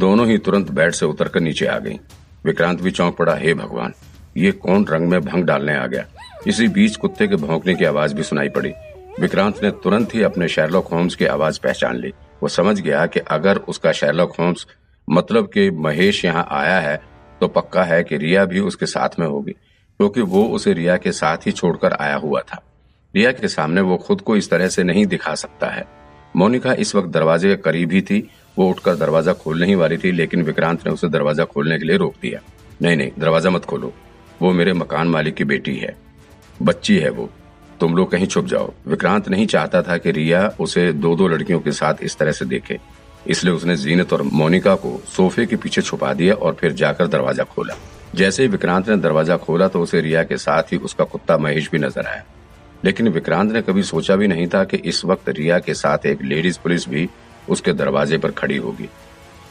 दोनों ही तुरंत बेड से उतरकर नीचे आ गईं। विक्रांत भी चौंक पड़ा, हे भगवान, ये कौन रंग में भंग डालने आ गया? इसी बीच कुत्ते के भौंकने की आवाज़ भी सुनाई पड़ी। विक्रांत ने तुरंत ही अपने शेरलॉक होम्स की आवाज़ पहचान ली। वो समझ गया कि अगर उसका शेरलॉक होम्स मतलब कि महेश यहाँ आया है तो पक्का है कि रिया भी उसके साथ में होगी, क्योंकि वो उसे रिया के साथ ही छोड़कर आया हुआ था। रिया के सामने वो खुद को इस तरह से नहीं दिखा सकता है। मोनिका इस वक्त दरवाजे के करीब ही थी वो उठकर दरवाज़ा खोलने ही वाली थी, लेकिन विक्रांत ने उसे दरवाज़ा खोलने के लिए रोक दिया। नहीं नहीं, दरवाज़ा मत खोलो। वो मेरे मकान मालिक की बेटी है। बच्ची है वो। तुम लोग कहीं छुप जाओ। विक्रांत नहीं चाहता था कि रिया उसे दो दो लड़कियों के साथ इस तरह से देखे। इसलिए उसने जीनत और मोनिका को सोफे के पीछे छुपा दिया और फिर जाकर दरवाज़ा खोला। जैसे ही विक्रांत ने दरवाज़ा खोला तो उसे रिया के साथ ही उसका कुत्ता महेश भी नज़र आया। लेकिन विक्रांत ने कभी सोचा भी नहीं था कि इस वक्त रिया के साथ एक लेडीज़ पुलिस भी उसके दरवाजे पर खड़ी होगी।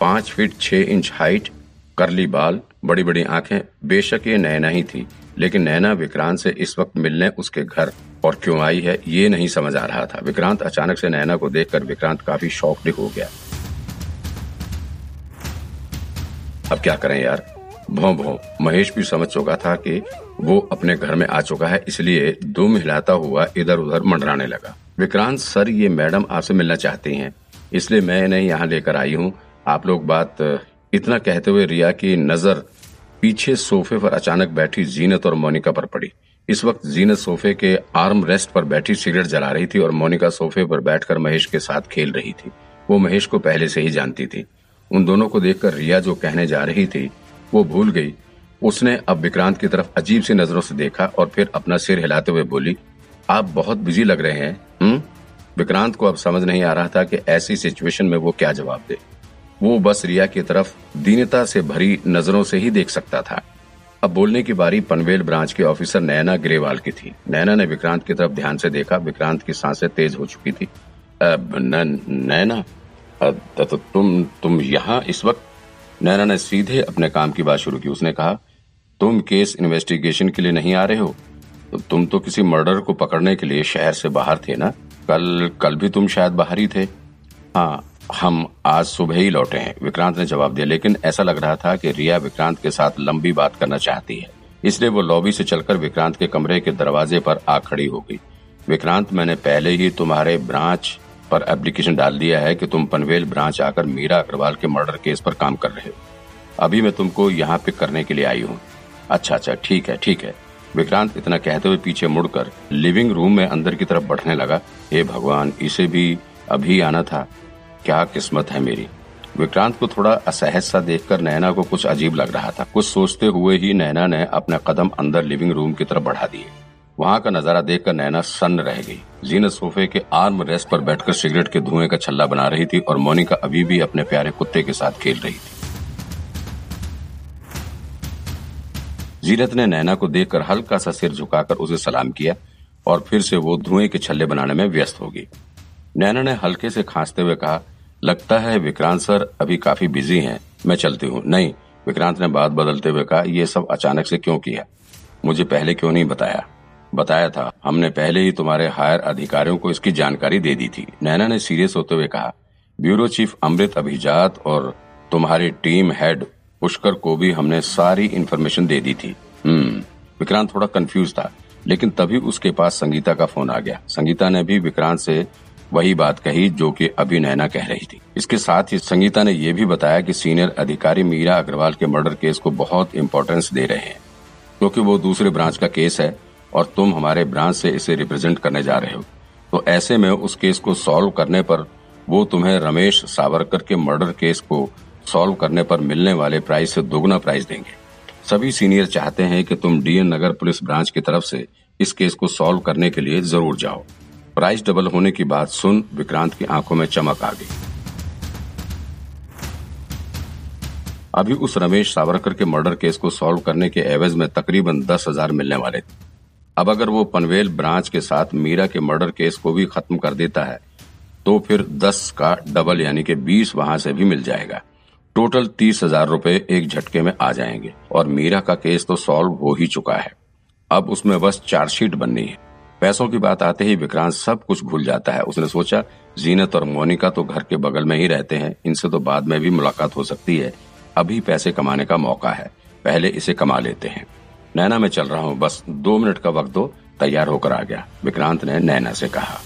पाँच फीट छह इंच हाइट, करली बाल बड़ी बड़ी आँखें, बेशक ये नैना ही थी, लेकिन नैना विक्रांत से इस वक्त मिलने उसके घर। और क्यों आई है, ये नहीं समझ आ रहा था। विक्रांत अचानक से नैना को देखकर विक्रांत काफ़ी शॉक्ड हो गया। अब क्या करें यार? भों भों, महेश भी समझ चुका था कि वो अपने घर में आ चुका है, इसलिए दुम हिलाता हुआ इधर उधर मंडराने लगा। विक्रांत सर, ये मैडम आपसे मिलना चाहती हैं, इसलिए मैं इन्हें यहाँ लेकर आई हूँ। आप लोग बात, इतना कहते हुए रिया की नज़र पीछे सोफे पर अचानक बैठी जीनत और मोनिका पर पड़ी। इस वक्त जीनत सोफे के आर्म रेस्ट पर बैठी सिगरेट जला रही थी और मोनिका सोफे पर बैठकर महेश के साथ खेल रही थी। वो महेश को पहले से ही जानती थी। उन दोनों को देखकर रिया जो कहने जा रही थी, वो भूल गई। उसने अब विक्रांत की तरफ़ अजीब सी नज़रों से देखा और फिर अपना सिर हिलाते हुए बोली, आप बहुत बिज़ी लग रहे हैं। हम्म? विक्रांत को अब समझ नहीं आ रहा था कि ऐसी सिचुएशन में वो क्या जवाब दे। वो बस रिया की तरफ़ दीनता से भरी नज़रों से ही देख सकता था। अब बोलने की बारी पनवेल ब्रांच के ऑफिसर नैना ग्रेवाल की थी। नैना ने विक्रांत की तरफ़ ध्यान से देखा। विक्रांत की साँसें तेज हो चुकी थी। नैना तो तुम तुम यहाँ इस वक्त? नैना ने सीधे अपने काम की बात शुरू की। उसने कहा, तुम केस इन्वेस्टिगेशन के लिए नहीं आ रहे हो? तो तुम तो किसी मर्डर को पकड़ने के लिए शहर से बाहर थे ना? कल कल भी तुम शायद बाहर ही थे। हाँ हम आज सुबह ही लौटे हैं, विक्रांत ने जवाब दिया, लेकिन ऐसा लग रहा था कि रिया विक्रांत के साथ लंबी बात करना चाहती है। इसलिए वो लॉबी से चलकर विक्रांत के कमरे के दरवाजे पर आ खड़ी हो गई। विक्रांत, मैंने पहले ही तुम्हारे ब्रांच पर एप्लीकेशन डाल दिया है कि तुम पनवेल ब्रांच आकर मीरा अग्रवाल के मर्डर केस पर काम कर रहे हो। अभी मैं तुमको यहाँ पिक करने के लिए आई हूँ। अच्छा अच्छा ठीक है ठीक है। विक्रांत इतना कहते हुए पीछे मुड़कर लिविंग रूम में अंदर की तरफ़ बढ़ने लगा। हे भगवान, इसे भी अभी आना था। क्या किस्मत है मेरी। विक्रांत को थोड़ा असहज सा देखकर नैना को कुछ अजीब लग रहा था। कुछ सोचते हुए ही नैना ने अपना कदम अंदर लिविंग रूम की तरफ़ बढ़ा दिए। वहाँ का नज़ारा देखकर नैना सन्न रह गई। जीनत सोफे के आर्म रेस्ट पर बैठकर सिगरेट के धुएँ का छल्ला बना रही थी और मोनिका अभी भी अपने प्यारे कुत्ते के साथ खेल रही थी। जीनत ने नैना को देखकर हल्का सा सिर झुकाकर उसे सलाम किया और फिर से वो धुएँ के छल्ले बनाने में व्यस्त हो गई। नैना ने हल्के से खांसते हुए कहा, लगता है विक्रांत सर अभी काफ़ी बिज़ी हैं, मैं चलती हूँ। नहीं, विक्रांत ने बात बदलते हुए कहा यह सब अचानक से क्यों किया? मुझे पहले क्यों नहीं बताया? बताया था। हमने पहले ही तुम्हारे हायर अधिकारियों को इसकी जानकारी दे दी थी। नैना ने सीरियस होते हुए कहा, ब्यूरो चीफ अमृत अभिजात और तुम्हारी टीम हेड पुष्कर को भी हमने सारी इन्फॉर्मेशन दे दी थी। हम्म विक्रांत थोड़ा कंफ्यूज था, लेकिन तभी उसके पास संगीता का फ़ोन आ गया। संगीता ने भी विक्रांत से वही बात कही जो कि अभी नैना कह रही थी। इसके साथ ही संगीता ने यह भी बताया कि सीनियर अधिकारी मीरा अग्रवाल के मर्डर केस को बहुत इम्पोर्टेंस दे रहे हैं, क्योंकि वो दूसरे ब्रांच का केस है और तुम हमारे ब्रांच से इसे रिप्रेजेंट करने जा रहे हो। तो ऐसे में उस केस को सॉल्व करने पर वो तुम्हें रमेश सावरकर के मर्डर केस को सॉल्व करने पर मिलने वाले प्राइस से दोगुना प्राइस देंगे। सभी सीनियर चाहते हैं कि तुम डीएन नगर पुलिस ब्रांच की तरफ़ से इस केस को सॉल्व करने के लिए ज़रूर जाओ। प्राइस डबल होने की बात सुन विक्रांत की आँखों में चमक आ गई। अभी उस रमेश सावरकर के मर्डर केस को सॉल्व करने के एवज में तकरीबन दस हज़ार मिलने वाले थे। अब अगर वो पनवेल ब्रांच के साथ मीरा के मर्डर केस को भी खत्म कर देता है तो फिर दस का डबल यानी कि बीस वहाँ से भी मिल जाएगा। टोटल तीस हज़ार रूपए एक झटके में आ जाएँगे और मीरा का केस तो सॉल्व हो ही चुका है। अब उसमें बस चार्जशीट बननी है। पैसों की बात आते ही विक्रांत सब कुछ भूल जाता है। उसने सोचा, जीनत और मोनिका तो घर के बगल में ही रहते हैं। इनसे तो बाद में भी मुलाकात हो सकती है। अभी पैसे कमाने का मौका है। पहले इसे कमा लेते हैं। नैना मैं चल रहा हूँ। बस दो मिनट का वक्त दो। तैयार होकर आ गया। विक्रांत ने नैना से कहा।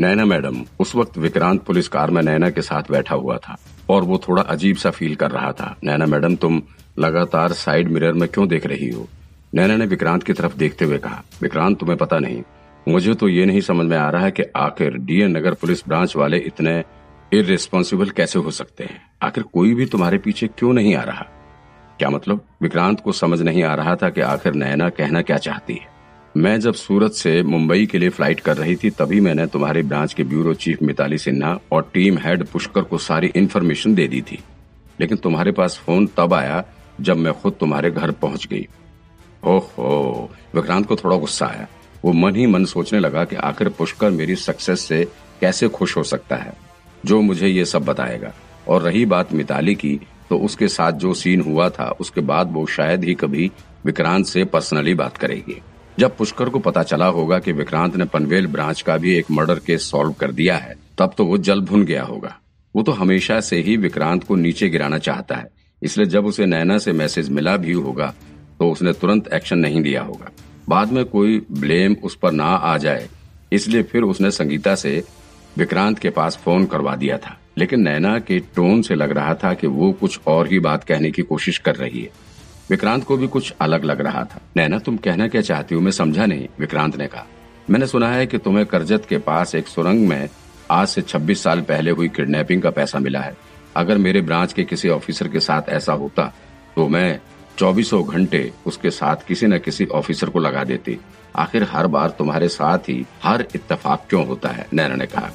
नैना मैडम, उस वक्त विक्रांत पुलिस कार में नैना के साथ बैठा हुआ था और वो थोड़ा अजीब सा फील कर रहा था। नैना मैडम, तुम लगातार साइड मिरर में क्यों देख रही हो? नैना ने विक्रांत की तरफ़ देखते हुए कहा, विक्रांत, तुम्हें पता नहीं। मुझे तो ये नहीं समझ में आ रहा है कि आखिर डीएन नगर पुलिस ब्रांच वाले इतने इरेस्पॉन्सिबल कैसे हो सकते हैं? आखिर कोई भी तुम्हारे पीछे क्यों नहीं आ रहा? क्या मतलब? विक्रांत को समझ नहीं आ रहा था कि आखिर नैना कहना क्या चाहती है। मैं जब सूरत से मुंबई के लिए फ़्लाइट कर रही थी, तभी मैंने तुम्हारे ब्रांच के ब्यूरो चीफ मिताली सिन्हा और टीम हेड पुष्कर को सारी इन्फॉर्मेशन दे दी थी। लेकिन तुम्हारे पास फ़ोन तब आया जब मैं खुद तुम्हारे घर पहुँच गई। ओहो, विक्रांत को थोड़ा गुस्सा आया। वो मन ही मन सोचने लगा कि आखिर पुष्कर मेरी सक्सेस से कैसे खुश हो सकता है, जो मुझे ये सब बताएगा। और रही बात मिताली की तो उसके साथ जो सीन हुआ था, उसके बाद वो शायद ही कभी विक्रांत से पर्सनली बात करेगी। जब पुष्कर को पता चला होगा कि विक्रांत ने पनवेल ब्रांच का भी एक मर्डर केस सॉल्व कर दिया है, तब तो वो जल भुन गया होगा। वो तो हमेशा से ही विक्रांत को नीचे गिराना चाहता है, इसलिए जब उसे नैना से मैसेज मिला भी होगा तो उसने तुरंत एक्शन नहीं लिया होगा। बाद में कोई ब्लेम उस पर ना आ जाए, इसलिए फिर उसने संगीता से विक्रांत के पास फ़ोन करवा दिया था। लेकिन नैना के टोन से लग रहा था कि वो कुछ और ही बात कहने की कोशिश कर रही है। विक्रांत को भी कुछ अलग लग रहा था। नैना, तुम कहना क्या चाहती हो? मैं समझा नहीं, विक्रांत ने कहा। मैंने सुना है कि तुम्हें करजत के पास एक सुरंग में आज से 26 साल पहले हुई किडनैपिंग का पैसा मिला है। अगर मेरे ब्रांच के किसी ऑफिसर के साथ ऐसा होता तो मैं चौबीसों घंटे उसके साथ किसी न किसी ऑफिसर को लगा देती। आखिर हर बार तुम्हारे साथ ही हर इत्तेफाक क्यों होता है? नैना ने कहा।